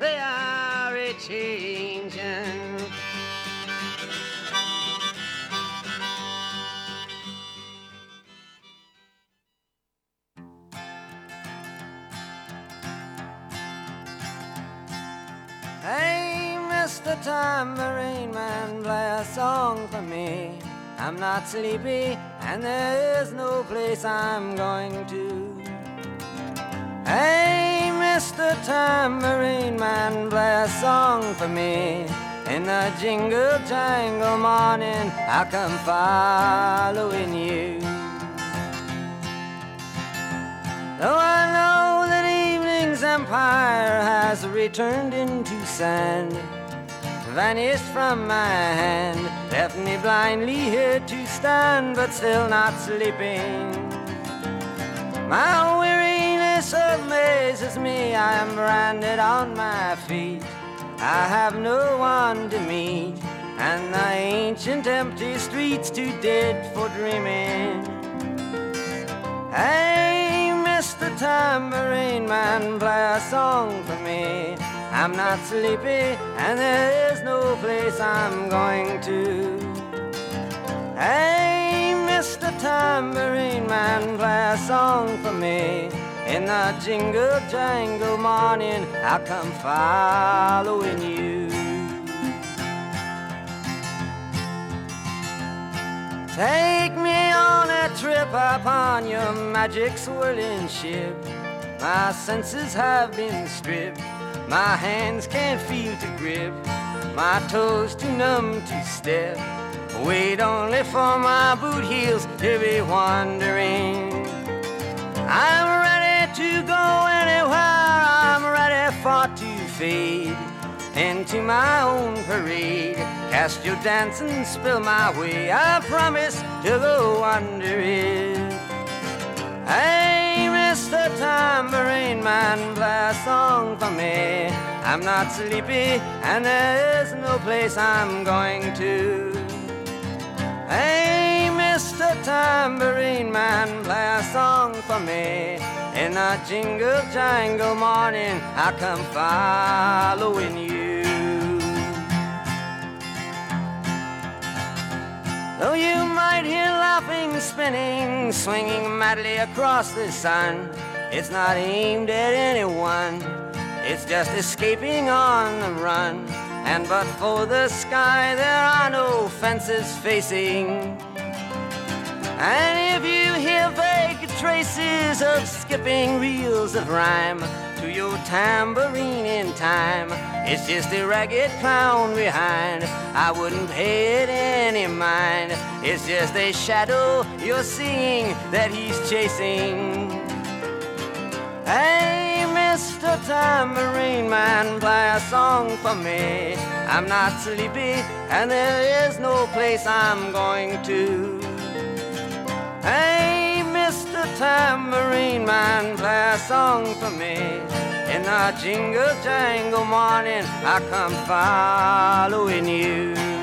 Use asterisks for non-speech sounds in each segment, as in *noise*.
they are a changing. Hey, Mr. Tambourine Man, play a song for me. I'm not sleepy, and there is no place I'm going to. Hey, Mr. Tambourine Man, play a song for me. In the jingle jangle morning, I'll come following you. Though I know that evening's empire has returned into sand, vanished from my hand, left me blindly here to stand, but still not sleeping. My weariness amazes me, I am branded on my feet. I have no one to meet, and the ancient empty streets too dead for dreaming. Hey, Mr. Tambourine Man, play a song for me. I'm not sleepy, and there is no place I'm going to. Hey, Mr. Tambourine Man, play a song for me. In the jingle jangle morning, I'll come following you. Take me on a trip upon your magic swirling ship. My senses have been stripped. My hands can't feel to grip. My toes too numb to step. Wait only for my boot heels to be wandering. I'm ready to go anywhere. I'm ready for to fade into my own parade. Cast your dance and spill my way. I promise to go under it. Hey, Mr. Tambourine Man, play a song for me. I'm not sleepy, and there is no place I'm going to. Hey, Mr. Tambourine Man, play a song for me. In a jingle jangle morning, I come following you. Though you might hear laughing, spinning, swinging madly across the sun, it's not aimed at anyone. It's just escaping on the run. And but for the sky, there are no fences facing. And if you hear vague traces of skipping reels of rhyme to your tambourine in time, it's just a ragged clown behind. I wouldn't pay it any mind. It's just a shadow you're seeing that he's chasing. Hey, Mr. Tambourine Man, play a song for me. I'm not sleepy, and there is no place I'm going to. Hey, Mr. Tambourine Man, play a song for me. In the jingle jangle morning, I come following you.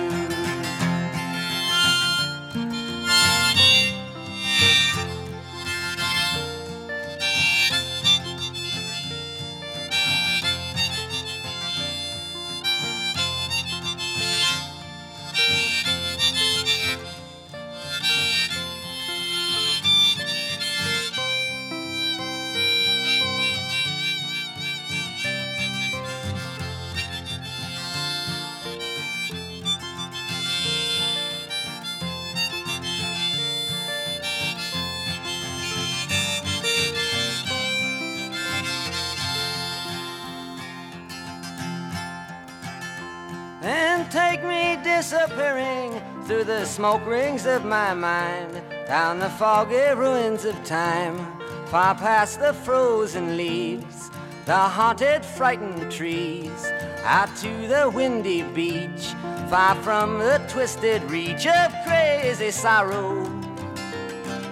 Through the smoke rings of my mind, down the foggy ruins of time, far past the frozen leaves, the haunted, frightened trees, out to the windy beach, far from the twisted reach of crazy sorrow.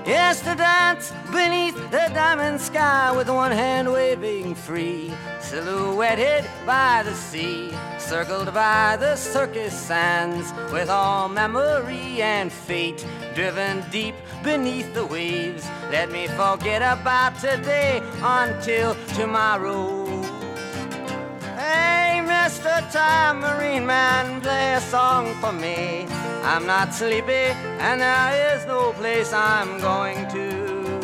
Yes, to dance beneath the diamond sky with one hand waving free, silhouetted by the sea, circled by the circus sands, with all memory and fate driven deep beneath the waves. Let me forget about today until tomorrow. Mr. Marine Man, play a song for me. I'm not sleepy, and there is no place I'm going to.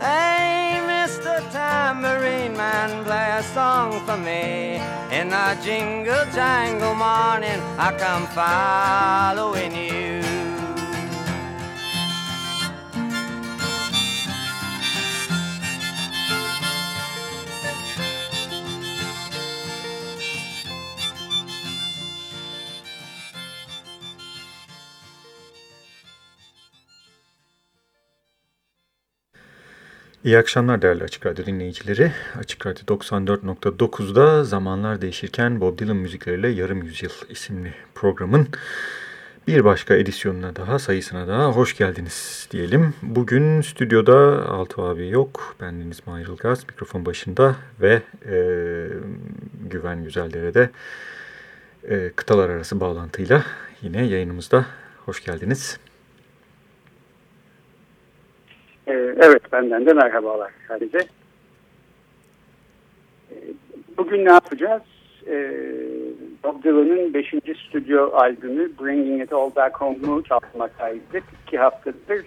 Hey, Mr. Marine Man, play a song for me. In the jingle jangle morning, I come following you. İyi akşamlar değerli Açık Radyo dinleyicileri. Açık Radyo 94.9'da zamanlar değişirken Bob Dylan müzikleriyle Yarım Yüzyıl isimli programın bir başka edisyonuna daha, sayısına daha hoş geldiniz diyelim. Bugün stüdyoda Altu abi yok, bendeniz Mahir Ilgaz mikrofon başında ve e, Güven Güzeldere'de e, kıtalar arası bağlantıyla yine yayınımızda hoş geldiniz. Ee, evet, benden de merhabalar sadece. Ee, bugün ne yapacağız? Ee, Bob Dylan'ın 5. stüdyo albümü Bringing It All Back Home'u çalmaktaydık. İki haftadır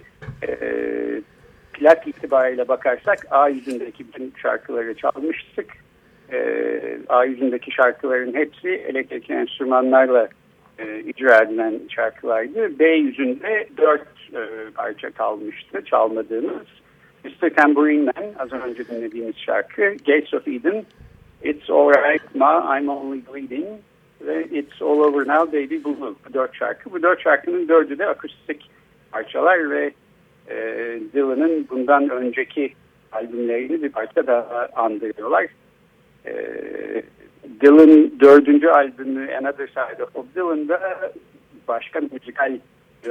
plak itibariyle bakarsak A yüzündeki bütün şarkıları çalmıştık. A yüzündeki şarkıların hepsi elektrik enstrümanlarla e, icra edilen şarkılardı. B yüzünde dört e, parça kalmıştı çalmadığımız. Mr. Tambourine Man az önce dinlediğimiz şarkı. Gates of Eden. It's Alright Ma, I'm Only Bleeding ve It's All Over Now Baby Blue. Bu dört şarkı. Bu dört şarkının dördü de akustik parçalar ve e, Dylan'ın bundan önceki albümlerini bir parça daha andırıyorlar. E, Dylan dördüncü albümü Another Side of Dylan'da başka müzikal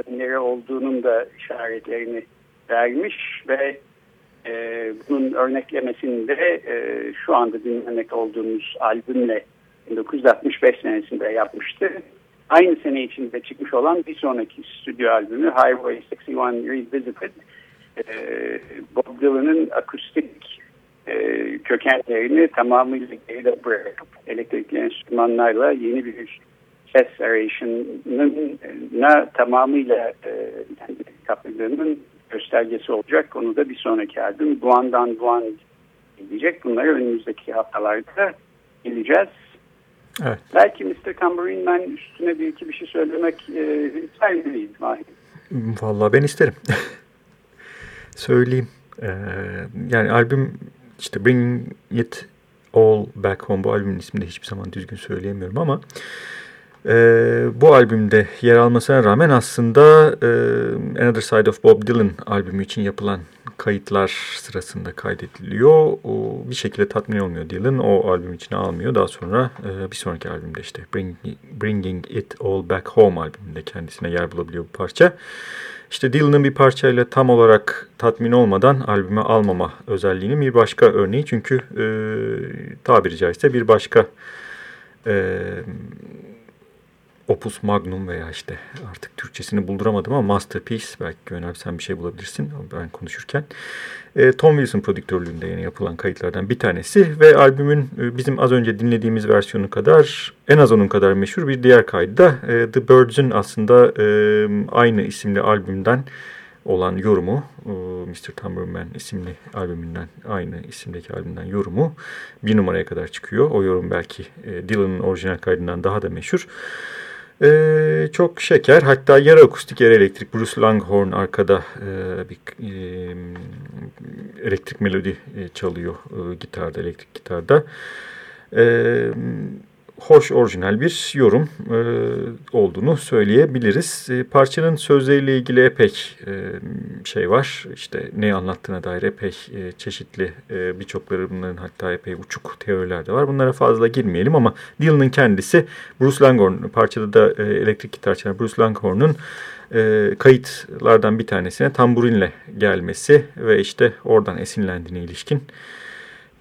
yönleri olduğunun da işaretlerini vermiş ve e, bunun örneklemesini de e, şu anda dinlemek olduğumuz albümle 1965 senesinde yapmıştı. Aynı sene içinde çıkmış olan bir sonraki stüdyo albümü Highway 61 Revisited e, Bob Dylan'ın akustik e, kökenlerini tamamıyla geride bırakıp elektrikli enstrümanlarla yeni bir ses arayışına tamamıyla e, yani kapıldığının göstergesi olacak. Onu da bir sonraki albüm Buan'dan Buan diyecek. Bunları önümüzdeki haftalarda geleceğiz. Evet. Belki Mr. Tambourine Man üstüne bir iki bir şey söylemek e, ister miyiz? Valla ben isterim. *laughs* Söyleyeyim. Ee, yani albüm işte Bringing It All Back Home bu albümün ismini de hiçbir zaman düzgün söyleyemiyorum ama ee, bu albümde yer almasına rağmen aslında e, Another Side of Bob Dylan albümü için yapılan kayıtlar sırasında kaydediliyor. O bir şekilde tatmin olmuyor Dylan. O albüm içine almıyor. Daha sonra e, bir sonraki albümde işte Bring, Bringing It All Back Home albümünde kendisine yer bulabiliyor bu parça. İşte Dylan'ın bir parçayla tam olarak tatmin olmadan albüme almama özelliğinin bir başka örneği. Çünkü e, tabiri caizse bir başka e, opus magnum veya işte artık Türkçesini bulduramadım ama masterpiece belki Güven abi sen bir şey bulabilirsin ben konuşurken. E, Tom Wilson prodüktörlüğünde yeni yapılan kayıtlardan bir tanesi ve albümün e, bizim az önce dinlediğimiz versiyonu kadar en az onun kadar meşhur bir diğer kaydı da e, The Birds'ün aslında e, aynı isimli albümden olan yorumu e, Mr. Tambourine isimli albümünden aynı isimdeki albümden yorumu bir numaraya kadar çıkıyor. O yorum belki e, Dylan'ın orijinal kaydından daha da meşhur. Ee, çok şeker. Hatta yarı akustik yarı elektrik. Bruce Langhorn arkada e, bir e, elektrik melodi e, çalıyor e, gitarda, elektrik gitarda. E, hoş orijinal bir yorum e, olduğunu söyleyebiliriz. E, parçanın sözleriyle ilgili epey e, şey var. İşte ne anlattığına dair epey e, çeşitli e, birçokları bunların hatta epey uçuk teoriler de var. Bunlara fazla girmeyelim ama Dylan'ın kendisi Bruce Langhorn parçada da e, elektrik gitar çalan Bruce Langhorn'un e, kayıtlardan bir tanesine tamburinle gelmesi ve işte oradan esinlendiğine ilişkin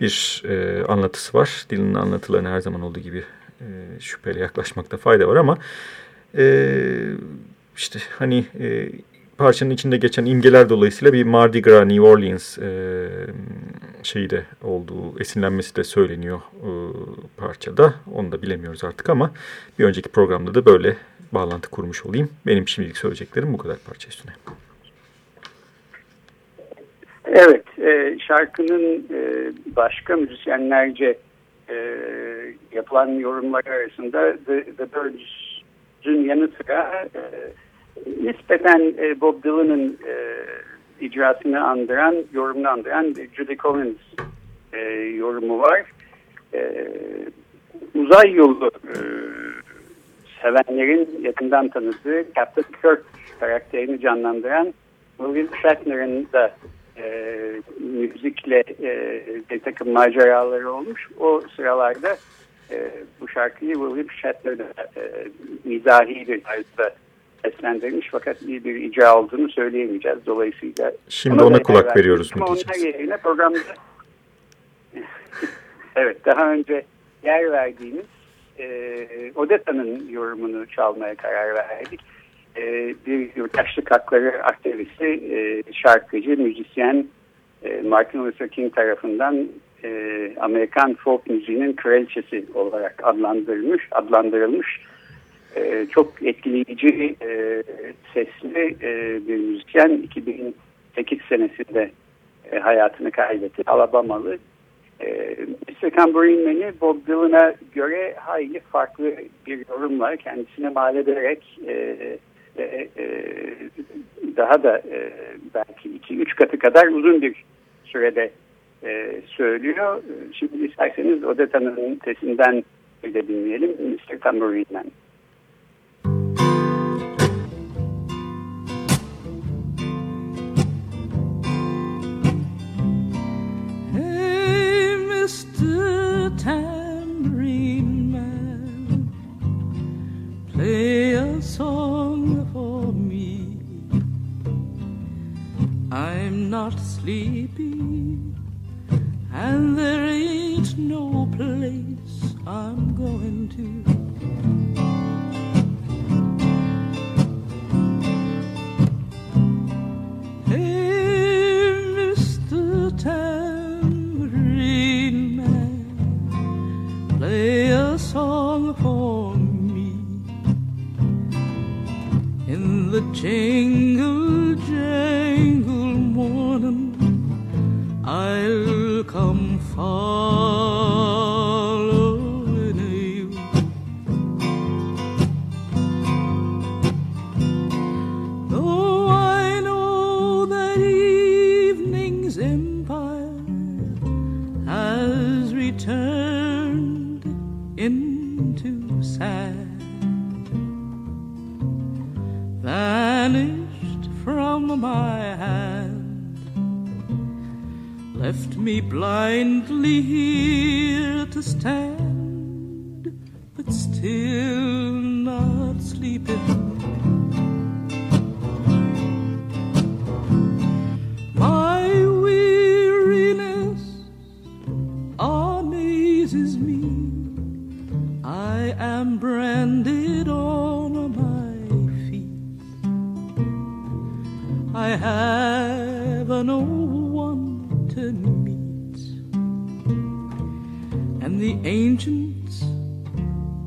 bir e, anlatısı var. Dylan'ın anlatılarına her zaman olduğu gibi e, şüpheyle yaklaşmakta fayda var ama e, işte hani e, parçanın içinde geçen imgeler dolayısıyla bir Mardi Gras New Orleans e, şeyi de olduğu esinlenmesi de söyleniyor e, parçada. Onu da bilemiyoruz artık ama bir önceki programda da böyle bağlantı kurmuş olayım. Benim şimdilik söyleyeceklerim bu kadar parça üstüne. Evet, e, şarkının e, başka müzisyenlerce e, yapılan yorumlar arasında The, The Birds'ün yanı sıra e, nispeten e, Bob Dylan'ın e, icrasını andıran, yorumunu andıran Judy Collins e, yorumu var. E, uzay yolu e, sevenlerin yakından tanıdığı Captain Kirk karakterini canlandıran William Shatner'ın da e, müzikle e, bir takım maceraları olmuş. O sıralarda e, bu şarkıyı William Shatner e, mizahi bir tarzda seslendirmiş fakat iyi bir icra olduğunu söyleyemeyeceğiz. Dolayısıyla Şimdi ona kulak veriyoruz diyeceğiz? Onun yerine programda *laughs* evet daha önce yer verdiğimiz e, Odeta'nın yorumunu çalmaya karar verdik. E, bir yurttaşlık hakları aktivisti, e, şarkıcı, müzisyen e, Martin Luther King tarafından Amerikan folk müziğinin kraliçesi olarak adlandırılmış, adlandırılmış çok etkileyici sesli bir müzisyen 2008 senesinde hayatını kaybetti. Alabamalı e, Mr. Tambourine Man'i Bob Dylan'a göre hayli farklı bir yorumla kendisine mal ederek e, e, e, daha da e, belki iki üç katı kadar uzun bir sürede e, söylüyor. Şimdi isterseniz Odeta'nın sesinden bir de dinleyelim Mr. Tambourine sleep.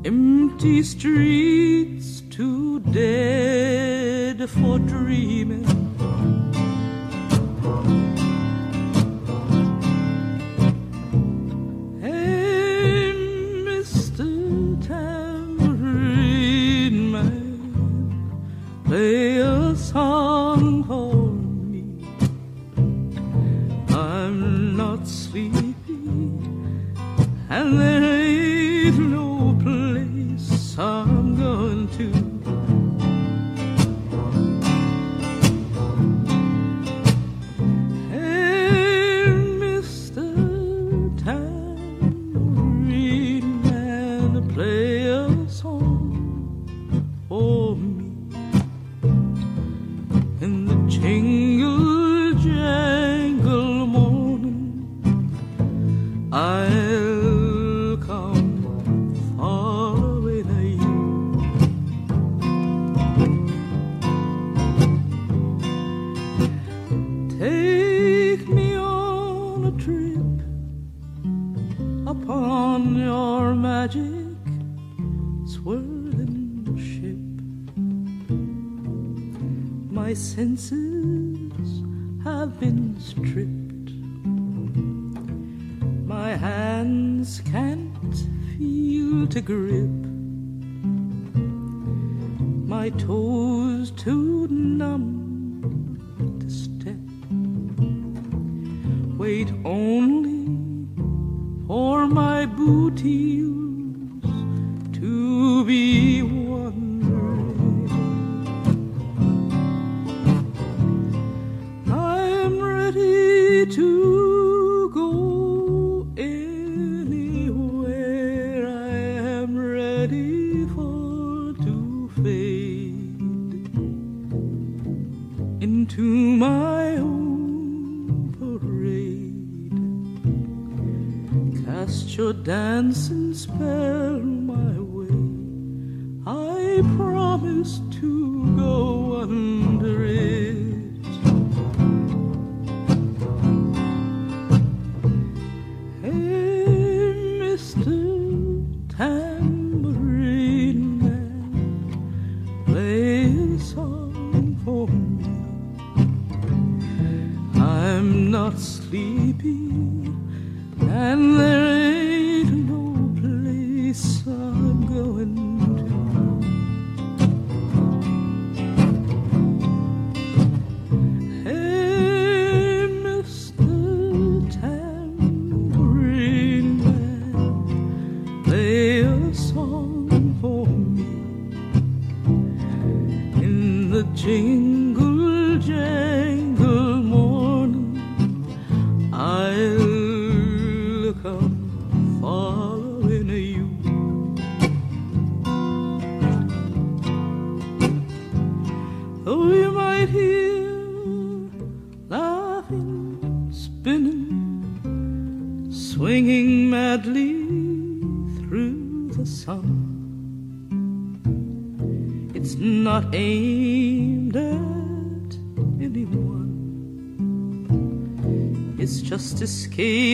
empty streets too dead for dreaming.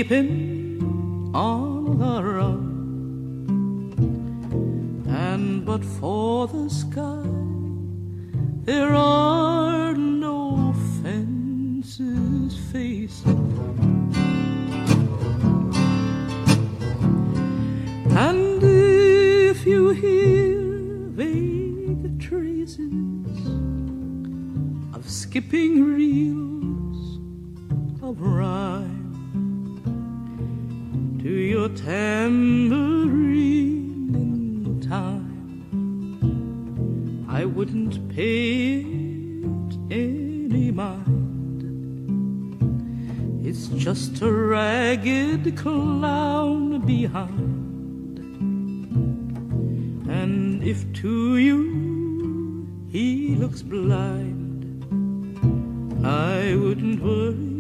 Escaping on the run. And but for the sky, there are no fences facing. And if you hear vague traces of skipping reels of rhyme to your tambourine in time, I wouldn't pay it any mind. It's just a ragged clown behind. And if to you he looks blind, I wouldn't worry.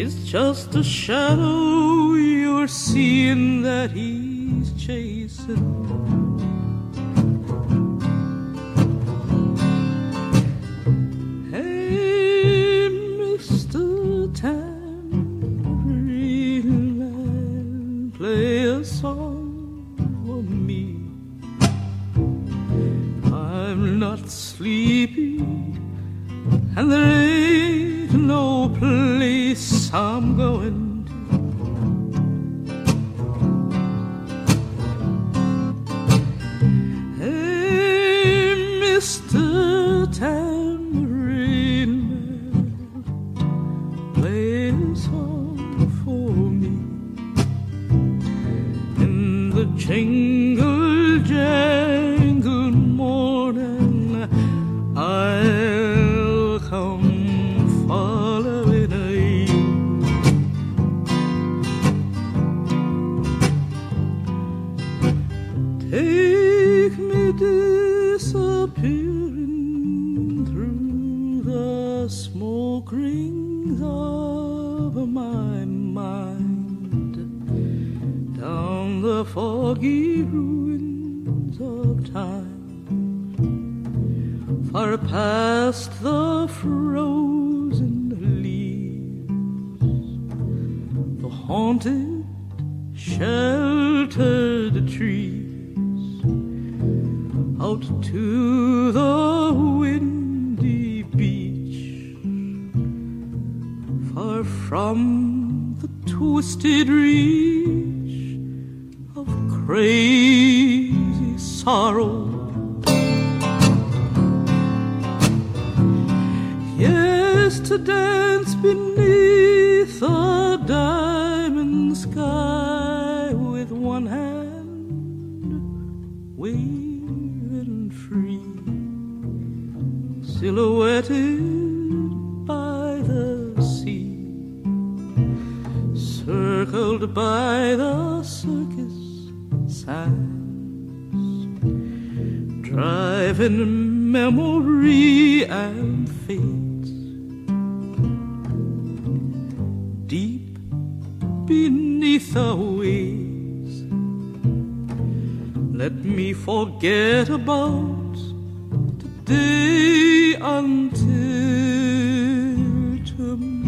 It's just a shadow you're seeing that he's chasing. Hey, Mr. Tambourine Man, play a song for me. I'm not sleepy, and there ain't no place I'm going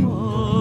Oh.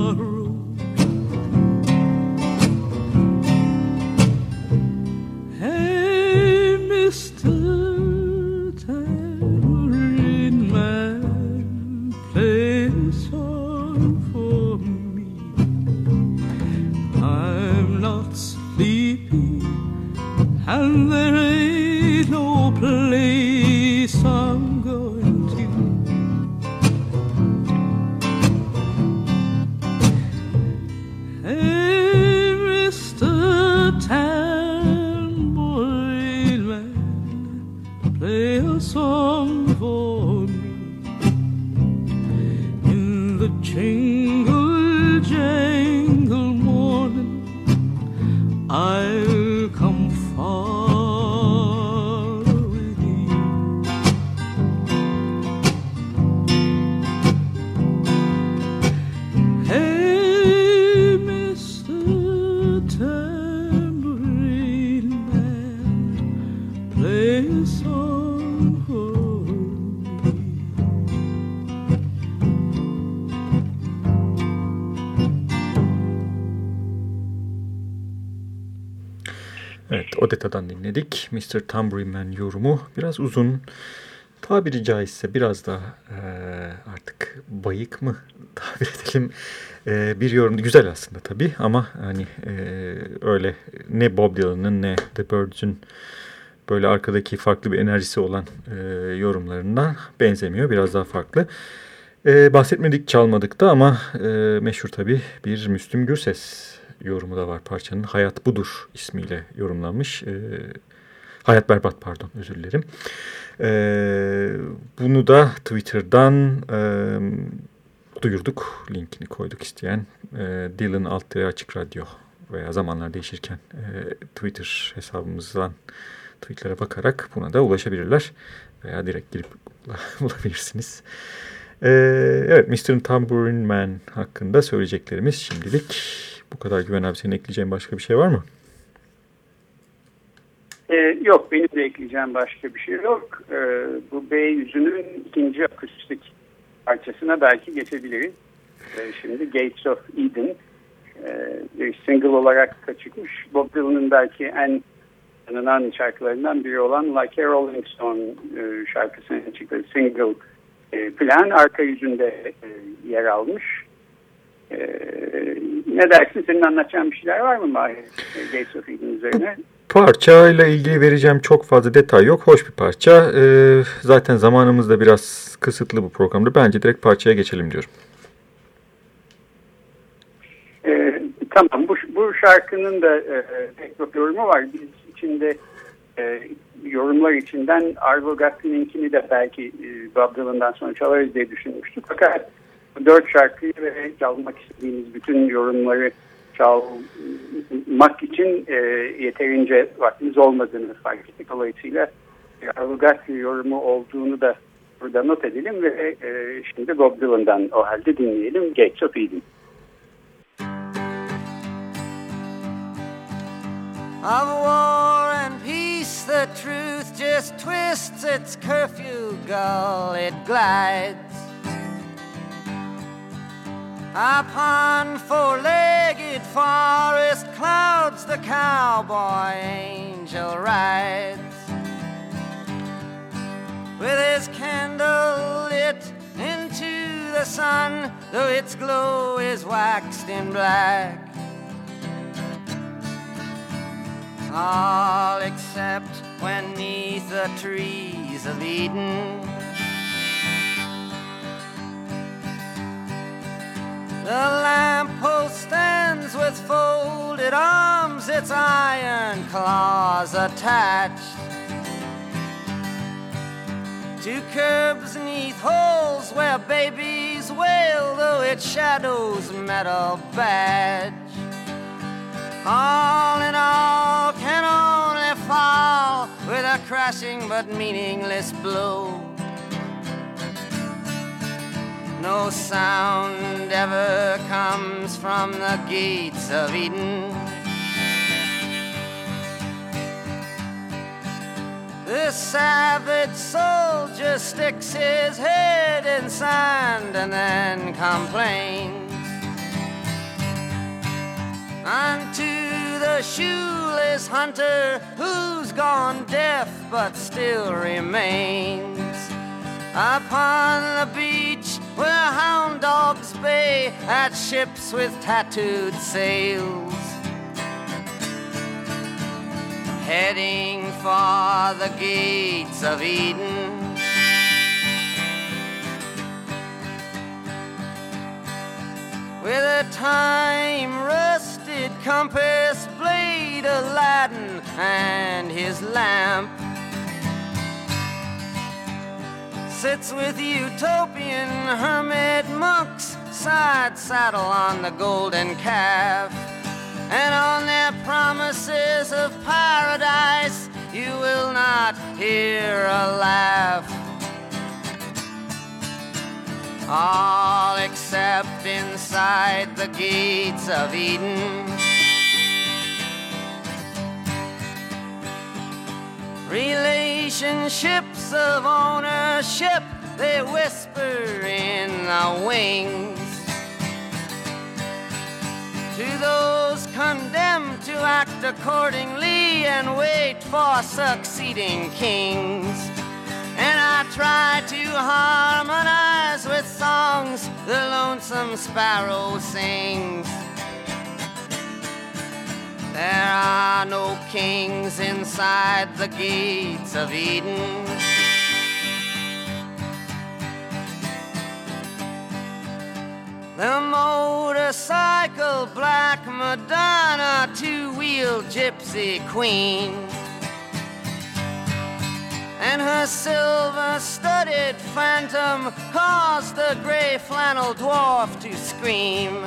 Mr. Tambourine Man yorumu biraz uzun. Tabiri caizse biraz da e, artık bayık mı *laughs* tabir edelim e, bir yorumdu. Güzel aslında tabii ama hani e, öyle ne Bob Dylan'ın ne The Byrds'ün böyle arkadaki farklı bir enerjisi olan e, yorumlarından benzemiyor. Biraz daha farklı. E, bahsetmedik çalmadık da ama e, meşhur tabii bir Müslüm Gürses yorumu da var parçanın. Hayat Budur ismiyle yorumlanmış. E, Hayat Berbat pardon özür dilerim. E, bunu da Twitter'dan e, duyurduk. Linkini koyduk isteyen. E, Dylan Alt Açık Radyo veya zamanlar değişirken e, Twitter hesabımızdan tweetlere bakarak buna da ulaşabilirler. Veya direkt girip *laughs* bulabilirsiniz. Ee, evet Mr. Tambourine Man hakkında söyleyeceklerimiz şimdilik bu kadar Güven abi senin ekleyeceğin başka bir şey var mı? Ee, yok benim de ekleyeceğim başka bir şey yok. Ee, bu B yüzünün ikinci akustik parçasına belki geçebiliriz. Ee, şimdi Gates of Eden e, bir single olarak da çıkmış. Bob Dylan'ın belki en tanınan şarkılarından biri olan Like a Rolling Stone e, şarkısına çıktığı single e, plan arka yüzünde e, yer almış. E, ne dersin? Senin anlatacağın bir şeyler var mı Mahir? E, Gates of Eden üzerine. Parçayla ilgili vereceğim çok fazla detay yok. Hoş bir parça. Ee, zaten zamanımız da biraz kısıtlı bu programda. Bence direkt parçaya geçelim diyorum. E, tamam bu, bu şarkının da e, pek çok yorumu var. Biz içinde e, yorumlar içinden Arvo Gatlin'inkini de belki e, Bob Dylan'dan sonra çalarız diye düşünmüştük. Fakat dört şarkıyı ve çalmak istediğimiz bütün yorumları çalmak için e, yeterince vaktimiz olmadığını fark ettik. Dolayısıyla e, Arvo Gatlin yorumu olduğunu da burada not edelim ve e, şimdi Bob Dylan'dan o halde dinleyelim. Gates of Eden. Of war and peace, the truth just twists its curfew gull. It glides upon forest. the cowboy angel rides with his candle lit into the sun, though its glow is waxed in black. All except when neath the trees of Eden. The lamppost stands with folded arms, its iron claws attached to curbs neath holes where babies wail, though its shadow's metal badge. All in all can only fall with a crashing but meaningless blow. No sound ever comes from the gates of Eden. The savage soldier sticks his head in sand and then complains unto the shoeless hunter who's gone deaf but still remains upon the beach where hound dogs bay at ships with tattooed sails. Heading for the gates of Eden. With a time rusted compass blade Aladdin and his lamp sits with utopian hermit monks side saddle on the golden calf and on their promises of paradise you will not hear a laugh all except inside the gates of Eden. Relationships of ownership, they whisper in the wings. To those condemned to act accordingly and wait for succeeding kings. And I try to harmonize with songs the lonesome sparrow sings. There are no kings inside the gates of Eden. The motorcycle black Madonna, two wheel gypsy queen and her silver studded phantom caused the gray flannel dwarf to scream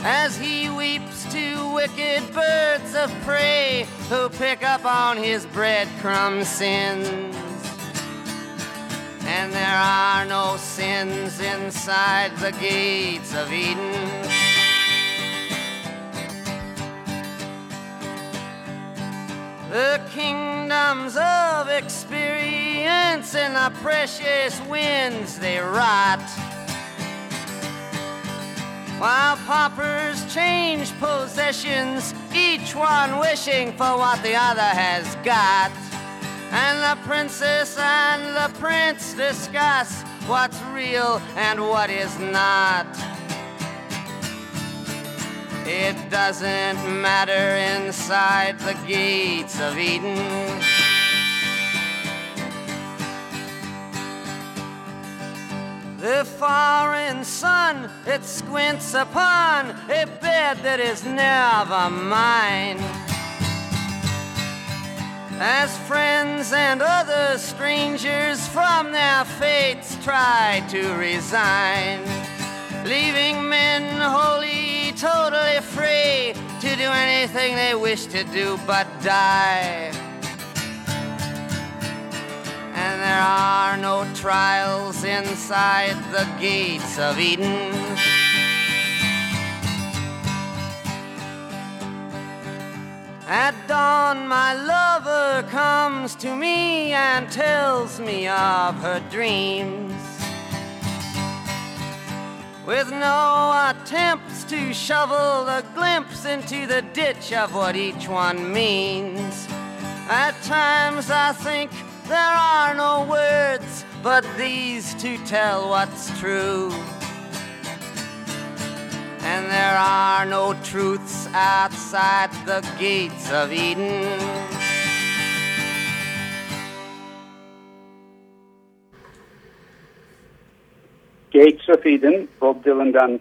as he weeps to wicked birds of prey who pick up on his breadcrumb sins. And there are no sins inside the gates of Eden. The kingdoms of experience and the precious winds they rot. While paupers change possessions, each one wishing for what the other has got. And the princess and the prince discuss what's real and what is not. It doesn't matter inside the gates of Eden. The foreign sun, it squints upon a bed that is never mine. As friends and other strangers from their fates try to resign, leaving men wholly, totally free to do anything they wish to do but die. And there are no trials inside the gates of Eden. At dawn, my lover comes to me and tells me of her dreams. With no attempts to shovel a glimpse into the ditch of what each one means. At times I think there are no words but these to tell what's true. And there are no truths outside the gates of Eden. Gates of Eden, Bob Dylan'dan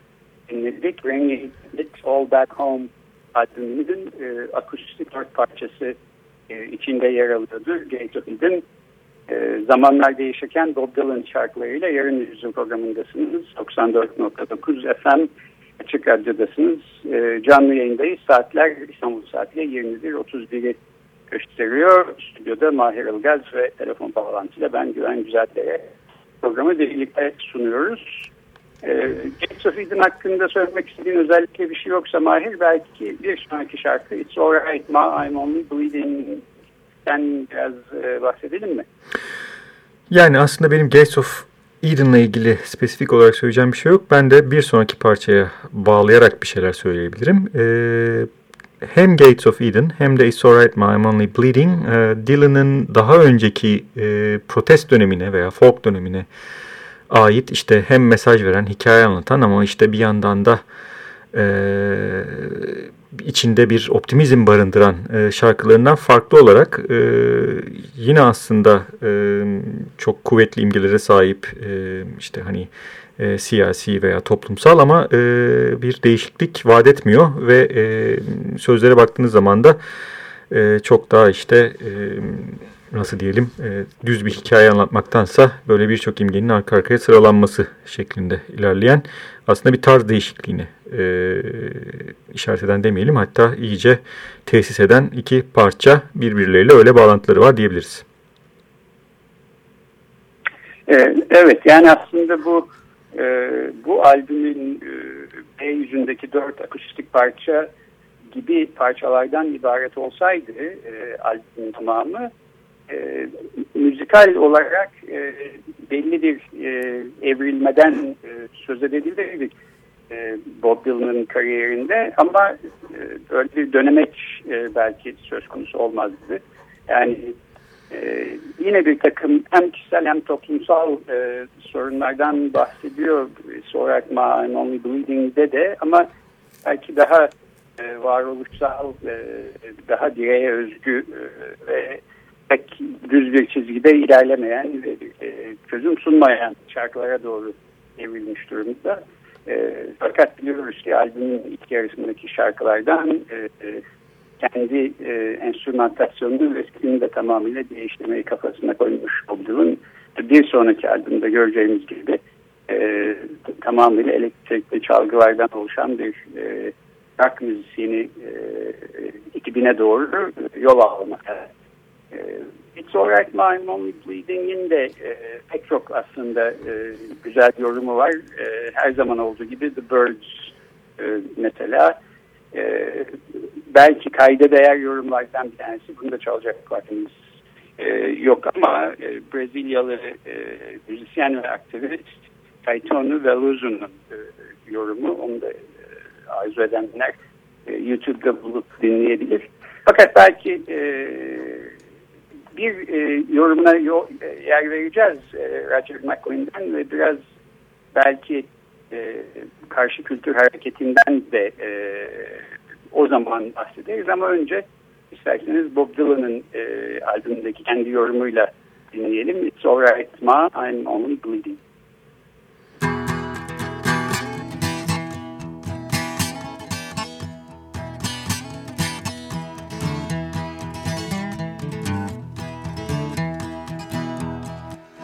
dinledik. Bringing It All Back Home albümünün e, akustik dört parçası e, içinde yer alıyordu. Gates of Eden. E, zamanlar değişirken Bob Dylan şarkılarıyla Yarın Yüzü programındasınız. 94.9 FM Açık Radyo'dasınız. E, canlı yayındayız. Saatler İstanbul saatiyle 21.31'i gösteriyor. Stüdyoda Mahir Ilgaz ve telefon bağlantıyla ben Güven Güzeldere programı birlikte sunuyoruz. E, of Eden hakkında söylemek istediğin özellikle bir şey yoksa Mahir belki bir sonraki şarkı It's Alright Ma I'm Only Bleeding sen biraz e, bahsedelim mi? Yani aslında benim Gates of Eden'la ilgili spesifik olarak söyleyeceğim bir şey yok. Ben de bir sonraki parçaya bağlayarak bir şeyler söyleyebilirim. Ee, hem Gates of Eden hem de It's Alright My I'm Only Bleeding e, Dylan'ın daha önceki e, protest dönemine veya folk dönemine ait işte hem mesaj veren, hikaye anlatan ama işte bir yandan da e, içinde bir optimizm barındıran e, şarkılarından farklı olarak e, yine aslında e, çok kuvvetli imgelere sahip e, işte hani e, siyasi veya toplumsal ama e, bir değişiklik vaat etmiyor ve e, sözlere baktığınız zaman da e, çok daha işte e, nasıl diyelim e, düz bir hikaye anlatmaktansa böyle birçok imgenin arka arkaya sıralanması şeklinde ilerleyen aslında bir tarz değişikliğini e, işaret eden demeyelim hatta iyice tesis eden iki parça birbirleriyle öyle bağlantıları var diyebiliriz. E, evet yani aslında bu e, bu albümün e, yüzündeki dört akustik parça gibi parçalardan ibaret olsaydı e, albümün tamamı e, müzikal olarak e, belli bir e, evrilmeden e, söz edebilirdi e, Bob Dylan'ın kariyerinde ama e, öyle bir dönemek e, belki söz konusu olmazdı. Yani e, yine bir takım hem kişisel hem toplumsal e, sorunlardan bahsediyor Sorak Ma I'm Only Bleeding'de de ama belki daha e, varoluşsal, e, daha direğe özgü e, ve pek düz bir çizgide ilerlemeyen ve e, çözüm sunmayan şarkılara doğru evrilmiş durumda. E, fakat biliyoruz ki albümün ilk yarısındaki şarkılardan e, e, kendi e, enstrümantasyonunu ve stilini de tamamıyla değiştirmeyi kafasına koymuş Bob Bir sonraki albümde göreceğimiz gibi e, tamamıyla elektrikli çalgılardan oluşan bir e, rock müzisyeni e, 2000'e doğru yol almaya e, It's Alright I'm Only Bleeding'in de e, pek çok aslında e, güzel yorumu var. E, her zaman olduğu gibi The Birds e, mesela e, belki kayda değer yorumlardan bir tanesi. Bunu da çalacak vaktimiz e, yok ama e, Brezilyalı e, müzisyen ve aktivist Caetano Veloso'nun e, yorumu. Onu da e, arzu edenler e, YouTube'da bulup dinleyebilir. Fakat belki e, bir e, yorumuna yo, e, yer vereceğiz e, Roger McLean'den ve biraz belki e, karşı kültür hareketinden de e, o zaman bahsederiz ama önce isterseniz Bob Dylan'ın e, albümündeki kendi yorumuyla dinleyelim. It's alright ma, I'm only bleeding.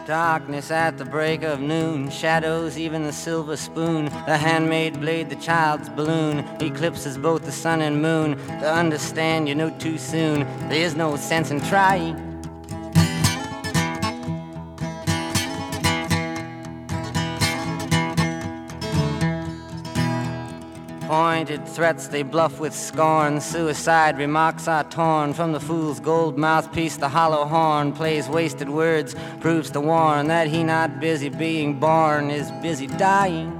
Darkness at the break of noon, shadows, even the silver spoon, the handmade blade, the child's balloon, eclipses both the sun and moon. To understand, you know too soon, there's no sense in trying. Pointed threats they bluff with scorn. Suicide remarks are torn from the fool's gold mouthpiece. The hollow horn plays wasted words, proves to warn that he not busy being born is busy dying.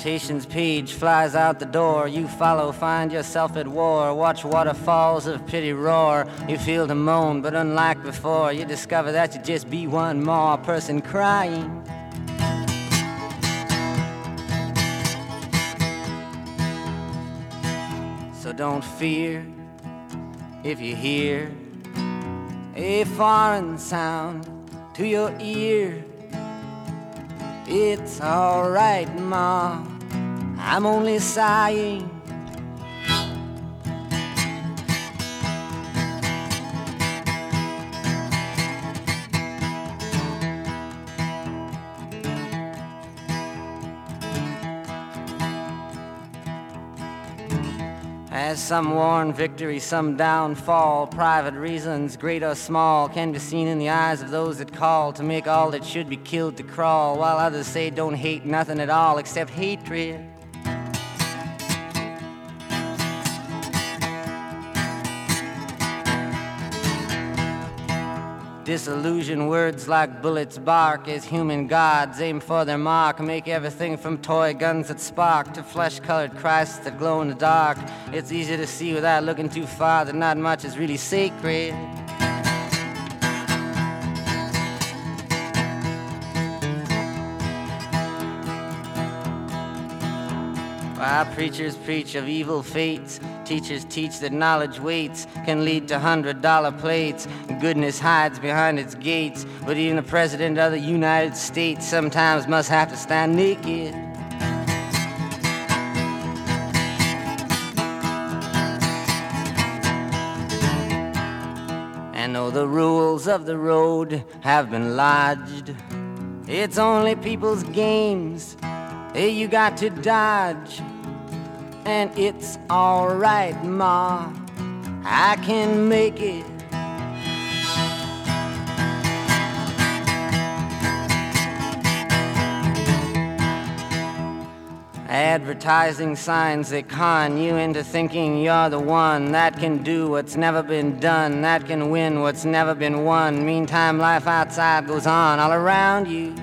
Temptation's page flies out the door. You follow, find yourself at war. Watch waterfalls of pity roar. You feel the moan, but unlike before, you discover that you just be one more person crying. So don't fear if you hear a foreign sound to your ear. It's alright, Ma. I'm only sighing. Some worn victory, some downfall, private reasons, great or small, can be seen in the eyes of those that call to make all that should be killed to crawl, while others say don't hate nothing at all except hatred. Disillusion words like bullets bark as human gods aim for their mark. Make everything from toy guns that spark to flesh colored Christs that glow in the dark. It's easy to see without looking too far that not much is really sacred. While preachers preach of evil fates, teachers teach that knowledge waits can lead to hundred dollar plates. Goodness hides behind its gates, but even the president of the United States sometimes must have to stand naked. And though the rules of the road have been lodged, it's only people's games. Hey, you got to dodge and it's alright, Ma. I can make it. Advertising signs that con you into thinking you're the one that can do what's never been done, that can win what's never been won. Meantime, life outside goes on all around you.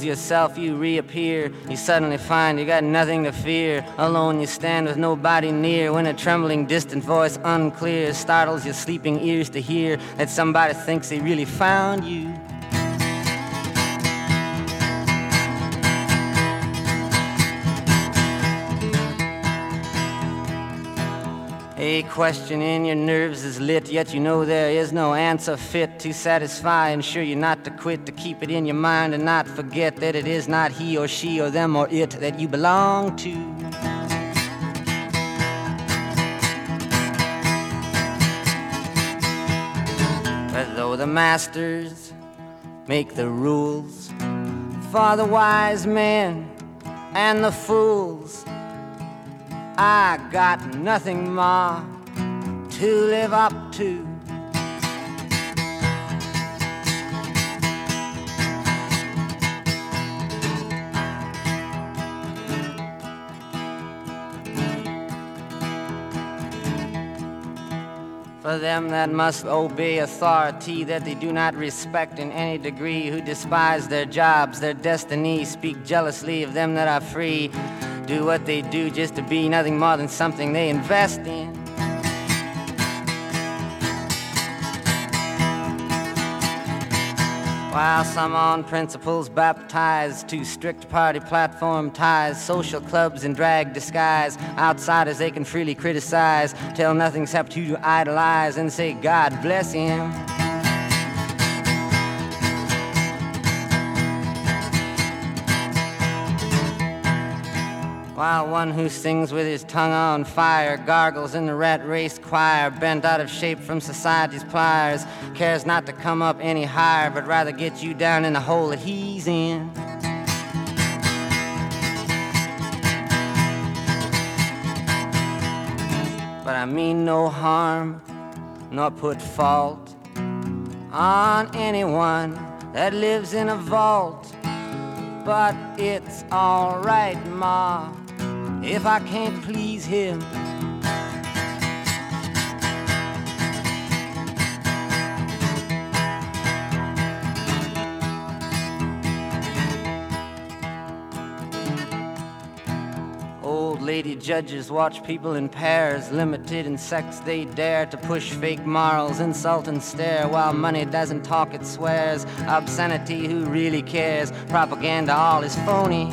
Lose yourself, you reappear. You suddenly find you got nothing to fear. Alone you stand with nobody near. When a trembling, distant voice, unclear, startles your sleeping ears to hear that somebody thinks they really found you. A question in your nerves is lit, yet you know there is no answer fit to satisfy. Ensure you not to quit, to keep it in your mind and not forget that it is not he or she or them or it that you belong to. But though the masters make the rules for the wise men and the fools, I got nothing more to live up to. For them that must obey authority that they do not respect in any degree, who despise their jobs, their destiny, speak jealously of them that are free do what they do just to be nothing more than something they invest in. While some on principles baptized to strict party platform ties, social clubs in drag disguise, outsiders they can freely criticize, tell nothing except who to idolize and say, God bless him. While one who sings with his tongue on fire gargles in the rat race choir, bent out of shape from society's pliers, cares not to come up any higher, but rather get you down in the hole that he's in. But I mean no harm, nor put fault on anyone that lives in a vault. But it's alright, Ma if I can't please him. Old lady judges watch people in pairs, limited in sex they dare to push fake morals, insult and stare. While money doesn't talk, it swears. Obscenity, who really cares? Propaganda, all is phony.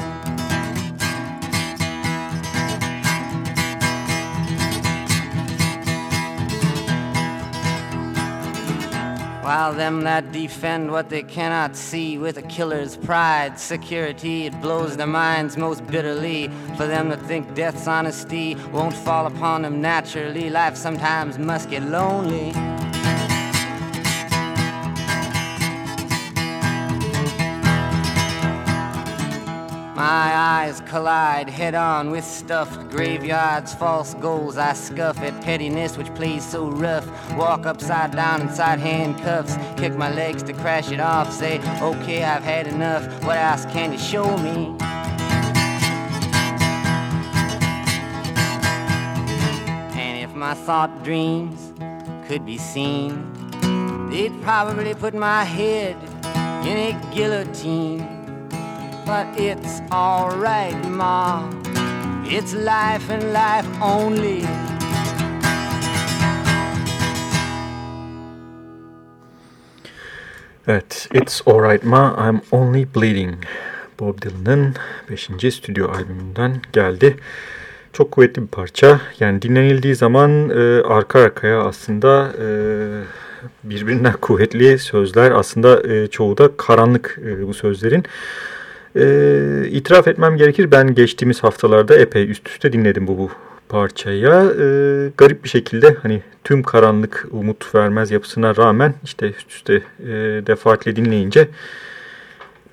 While them that defend what they cannot see with a killer's pride, security, it blows their minds most bitterly. For them that think death's honesty won't fall upon them naturally, life sometimes must get lonely. My eyes collide head on with stuffed graveyards, false goals. I scuff at pettiness which plays so rough. Walk upside down inside handcuffs, kick my legs to crash it off. Say, okay, I've had enough. What else can you show me? And if my thought dreams could be seen, they'd probably put my head in a guillotine but it's alright, Ma. It's life and life only. Evet, It's Alright Ma, I'm Only Bleeding. Bob Dylan'ın 5. stüdyo albümünden geldi. Çok kuvvetli bir parça. Yani dinlenildiği zaman e, arka arkaya aslında e, birbirinden kuvvetli sözler. Aslında e, çoğu da karanlık e, bu sözlerin. E, itiraf etmem gerekir ben geçtiğimiz haftalarda epey üst üste dinledim bu, bu parçaya. E, garip bir şekilde hani tüm karanlık umut vermez yapısına rağmen işte üst üste e, defaatle dinleyince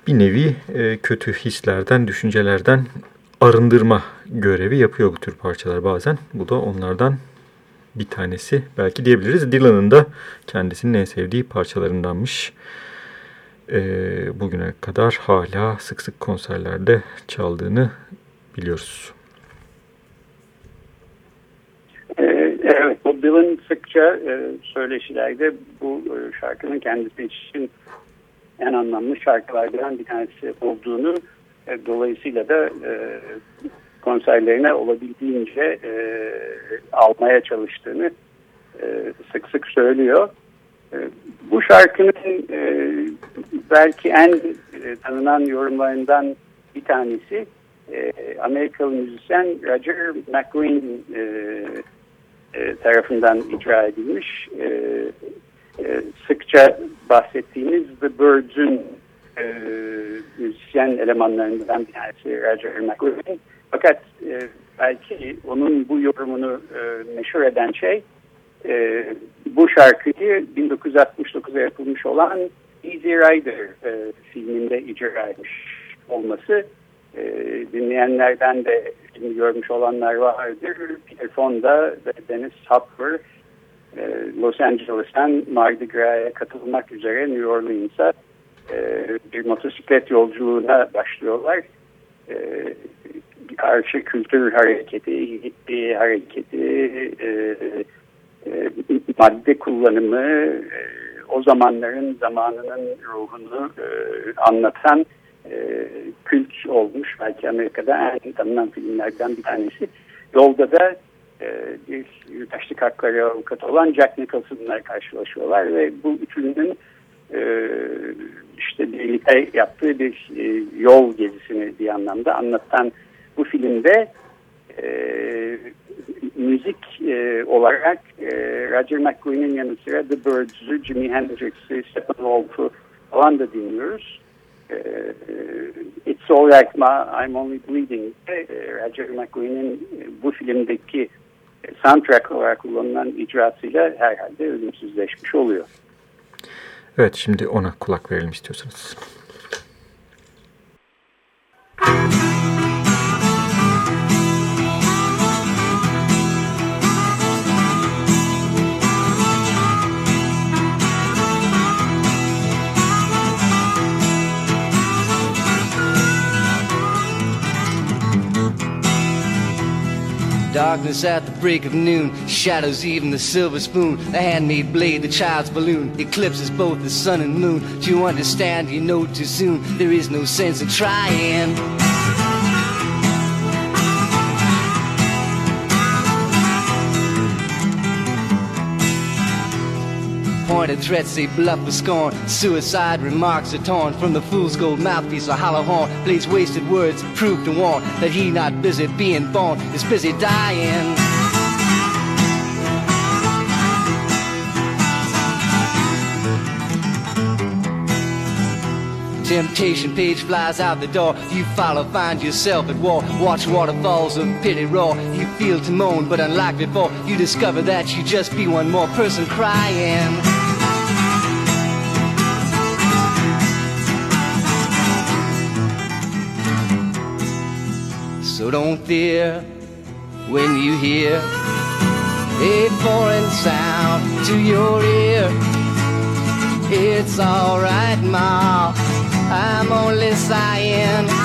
bir nevi e, kötü hislerden, düşüncelerden arındırma görevi yapıyor bu tür parçalar bazen. Bu da onlardan bir tanesi belki diyebiliriz. Dylan'ın da kendisinin en sevdiği parçalarındanmış e, bugüne kadar hala sık sık konserlerde çaldığını biliyoruz. Ee, evet, Bob Dylan sıkça e, söyleşilerde bu e, şarkının kendisi için en anlamlı şarkılardan bir tanesi olduğunu e, dolayısıyla da e, konserlerine olabildiğince e, almaya çalıştığını e, sık sık söylüyor. E, bu şarkının e, belki en e, tanınan yorumlarından bir tanesi e, Amerikalı müzisyen Roger McGuinn tarafından icra edilmiş. Sıkça bahsettiğimiz The Birds'ün müzisyen elemanlarından bir tanesi Roger McGuinn. Fakat belki onun bu yorumunu meşhur eden şey e, bu şarkıyı 1969'da yapılmış olan Easy Rider e, filminde icra etmiş olması e, dinleyenlerden de filmi görmüş olanlar vardır. Peter Fonda ve Dennis Hopper e, Los Angeles'tan Mardi Gras'a katılmak üzere New Orleans'a e, bir motosiklet yolculuğuna başlıyorlar. E, karşı kültür hareketi, hippie hareketi, e, e, madde kullanımı, e, o zamanların zamanının ruhunu e, anlatan e, kült olmuş. Belki Amerika'da en tanınan filmlerden bir tanesi. Yolda da bir yurttaşlık hakları avukatı olan Jack Nicholson'la karşılaşıyorlar ve bu üçünün işte birlikte yaptığı bir yol gezisini bir anlamda anlatan bu filmde müzik e, olarak e, Roger McGuinn'in yanı sıra The Birds'ü, Jimi Hendrix'i, Steppenwolf'u falan da dinliyoruz. E, It's Alright Ma, I'm Only Bleeding e, Roger McGuinn'in e, bu filmdeki soundtrack olarak kullanılan icrasıyla herhalde ölümsüzleşmiş oluyor. Evet şimdi ona kulak verelim istiyorsanız. Darkness at the break of noon, shadows even the silver spoon, the handmade blade, the child's balloon, eclipses both the sun and moon. Do you understand? You know too soon. There is no sense in trying. Pointed threats they bluff with scorn. Suicide remarks are torn from the fool's gold mouthpiece, a hollow horn. Blades wasted words prove to warn that he not busy being born is busy dying. Temptation page flies out the door. You follow, find yourself at war. Watch waterfalls of pity roar. You feel to moan, but unlike before, you discover that you just be one more person crying. So don't fear when you hear a foreign sound to your ear. It's alright, Ma. I'm only sighing.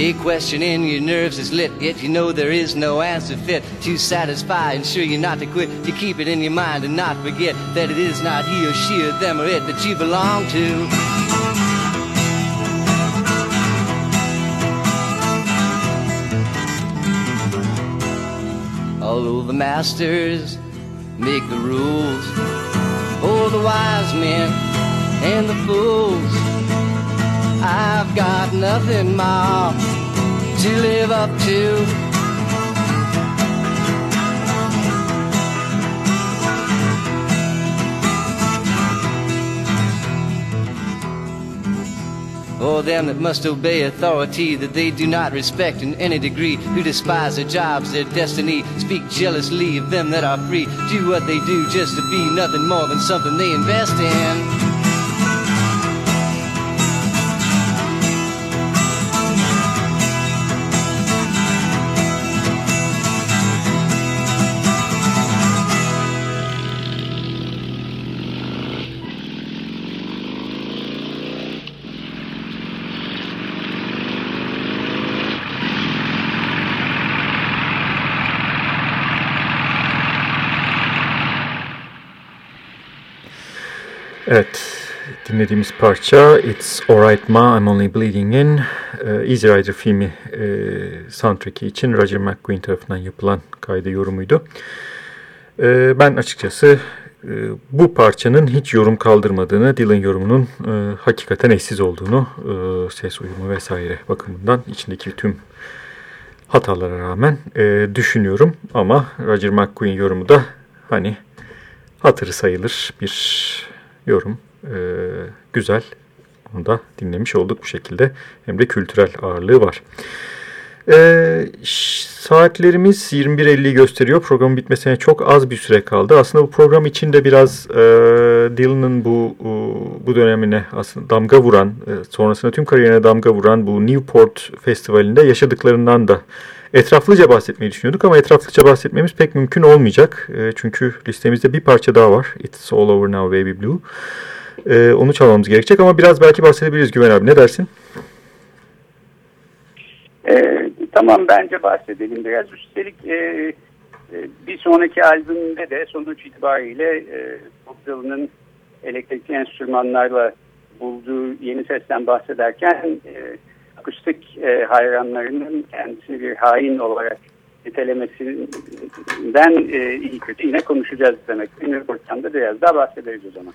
A question in your nerves is lit, yet you know there is no answer fit to satisfy. Ensure you're not to quit. You keep it in your mind and not forget that it is not he or she or them or it that you belong to. Although the masters make the rules for the wise men and the fools. I've got nothing more to live up to. For them that must obey authority that they do not respect in any degree, who despise their jobs, their destiny, speak jealously of them that are free, do what they do just to be nothing more than something they invest in. Dinlediğimiz parça It's Alright Ma, I'm Only Bleeding In. Ee, Easy Rider filmi e, soundtrack'i için Roger McGuinn tarafından yapılan kaydı yorumuydu. Ee, ben açıkçası e, bu parçanın hiç yorum kaldırmadığını, Dylan yorumunun e, hakikaten eşsiz olduğunu, e, ses uyumu vesaire bakımından içindeki tüm hatalara rağmen e, düşünüyorum. Ama Roger McGuinn yorumu da hani hatırı sayılır bir yorum. E, güzel. Onu da dinlemiş olduk bu şekilde. Hem de kültürel ağırlığı var. E, saatlerimiz 21.50'yi gösteriyor. Programın bitmesine çok az bir süre kaldı. Aslında bu program içinde biraz e, Dylan'ın bu bu dönemine aslında damga vuran, e, sonrasında tüm kariyerine damga vuran bu Newport Festivali'nde yaşadıklarından da etraflıca bahsetmeyi düşünüyorduk ama etraflıca bahsetmemiz pek mümkün olmayacak. E, çünkü listemizde bir parça daha var. It's All Over Now Baby Blue. E, onu çalmamız gerekecek ama biraz belki bahsedebiliriz Güven abi. Ne dersin? E, tamam bence bahsedelim biraz. Üstelik e, e, bir sonraki albümde de sonuç itibariyle e, Bob Dylan'ın elektrikli enstrümanlarla bulduğu yeni sesten bahsederken e, akustik e, hayranlarının kendisini bir hain olarak nitelemesinden e, iyi kötü yine konuşacağız demek. Nürburg'dan da biraz daha bahsederiz o zaman.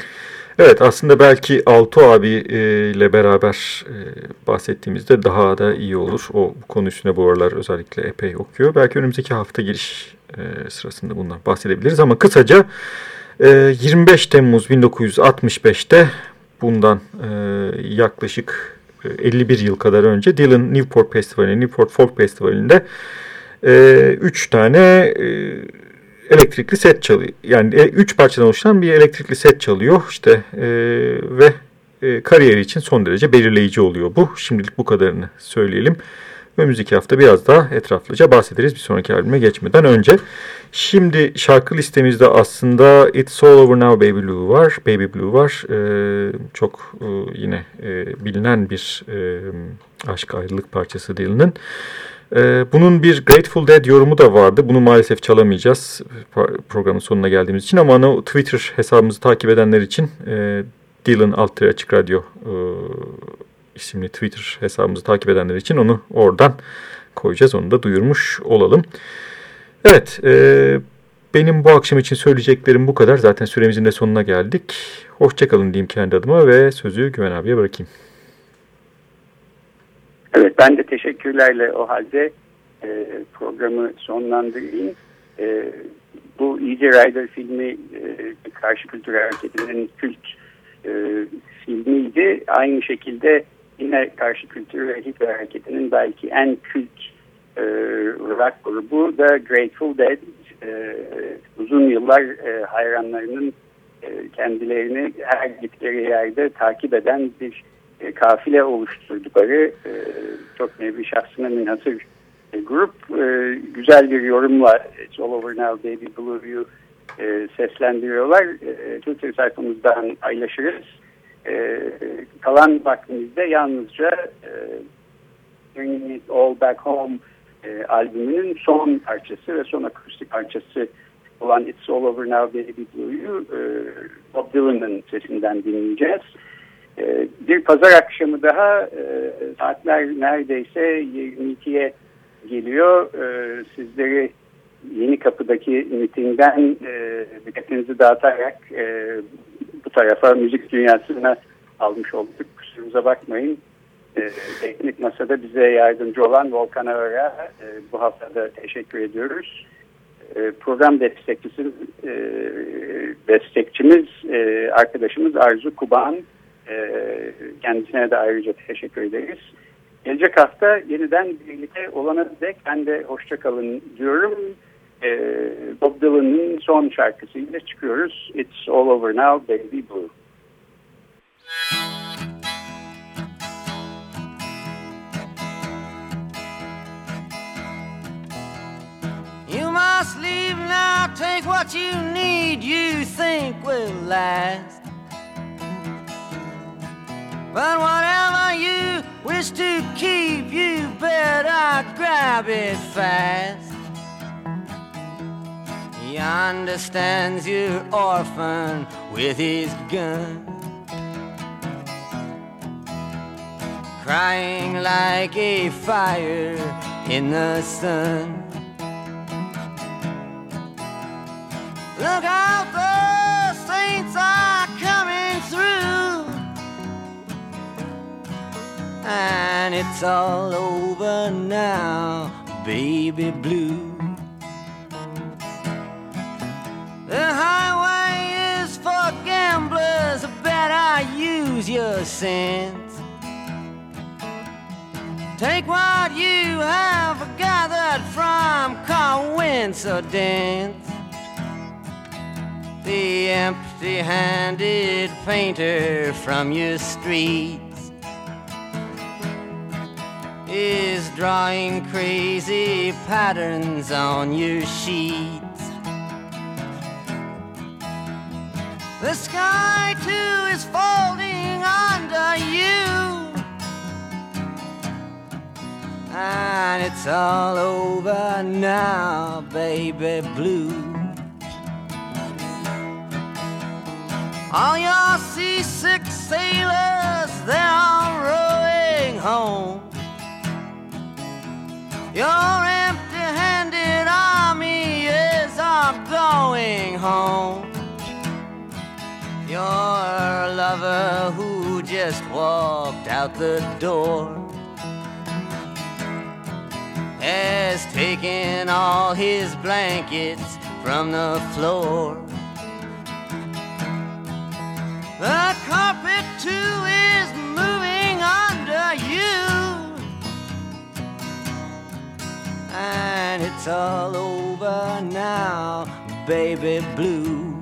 Evet aslında belki Alto abiyle beraber e, bahsettiğimizde daha da iyi olur. O konu bu aralar özellikle epey okuyor. Belki önümüzdeki hafta giriş e, sırasında bundan bahsedebiliriz ama kısaca e, 25 Temmuz 1965'te bundan e, yaklaşık 51 yıl kadar önce Dylan Newport Festivali, Newport Folk Festivali'nde e, üç tane e, elektrikli set çalıyor. Yani e, üç parçadan oluşan bir elektrikli set çalıyor. İşte e, ve e, kariyeri için son derece belirleyici oluyor bu. Şimdilik bu kadarını söyleyelim. Önümüzdeki hafta biraz daha etraflıca bahsederiz bir sonraki albüme geçmeden önce. Şimdi şarkı listemizde aslında It's All Over Now Baby Blue var. Baby Blue var. Ee, çok e, yine e, bilinen bir e, aşk ayrılık parçası Dylan'ın. Ee, bunun bir Grateful Dead yorumu da vardı. Bunu maalesef çalamayacağız programın sonuna geldiğimiz için ama onu Twitter hesabımızı takip edenler için e, Dylan Altı Açık Radyo e, isimli Twitter hesabımızı takip edenler için onu oradan koyacağız. Onu da duyurmuş olalım. Evet, e, benim bu akşam için söyleyeceklerim bu kadar. Zaten süremizin de sonuna geldik. Hoşçakalın diyeyim kendi adıma ve sözü Güven abiye bırakayım. Evet, ben de teşekkürlerle o halde e, programı sonlandırayım. E, bu Easy Rider filmi e, Karşı Kültür Hareketi'nin kült e, filmiydi. Aynı şekilde yine Karşı Kültür ve Hitler Hareketi'nin belki en kült e, rock grubu da Grateful Dead. E, uzun yıllar e, hayranlarının e, kendilerini her gittikleri yerde takip eden bir e, kafile oluşturdukları e, çok nevi şahsına münhasır grup. E, güzel bir yorumla It's All Over Now Baby Blue'yu e, seslendiriyorlar. E, Twitter sayfamızdan paylaşırız. Kalan vaktimizde yalnızca e, Bringing It All Back Home albümünün son parçası ve son akustik parçası olan It's All Over Now Baby Blue'yu e, Bob Dylan'ın sesinden dinleyeceğiz. E, bir pazar akşamı daha e, saatler neredeyse 22'ye geliyor. E, sizleri Yeni Kapı'daki mitingden e, dikkatinizi dağıtarak e, bu tarafa müzik dünyasına almış olduk. Kusurumuza bakmayın. E, teknik masada bize yardımcı olan Volkan Ağır'a e, bu hafta da teşekkür ediyoruz. Program destekçisi, e, destekçimiz arkadaşımız Arzu Kuban. E, kendisine de ayrıca teşekkür ederiz. Gelecek hafta yeniden birlikte olana dek ben de hoşçakalın diyorum. E, Bob Dylan'ın son şarkısıyla çıkıyoruz. It's All Over Now Baby Blue. You must leave now, take what you need, you think will last. But whatever you wish to keep, you better grab it fast. He understands your orphan with his gun. Crying like a fire in the sun. Look out, And it's all over now, baby blue. The highway is for gamblers, better use your sense. Take what you have gathered from coincidence. The empty handed painter from your streets is drawing crazy patterns on your sheets. The sky too is folding under you. And it's all over now, baby blue. All your seasick sailors, they're all rowing home. Your empty handed army is I'm going home. Your lover who just walked out the door has taken all his blankets from the floor. The carpet too is moving under you. And it's all over now, baby blue.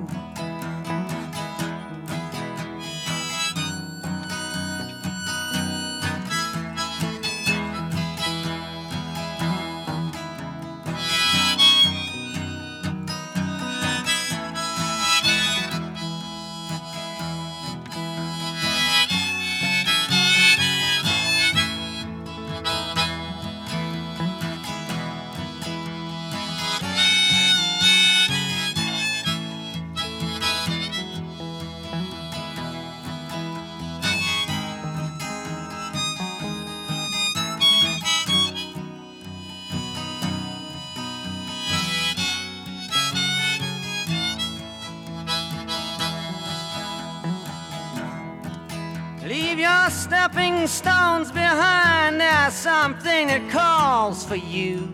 Something that calls for you.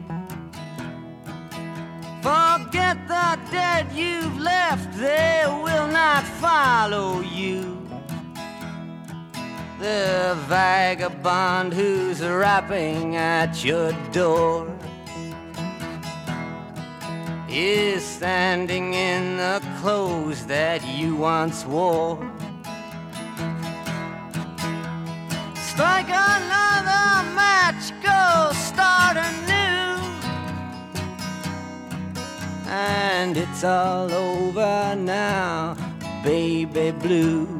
Forget the dead you've left, they will not follow you. The vagabond who's rapping at your door is standing in the clothes that you once wore. Strike go start anew. And it's all over now, baby blue.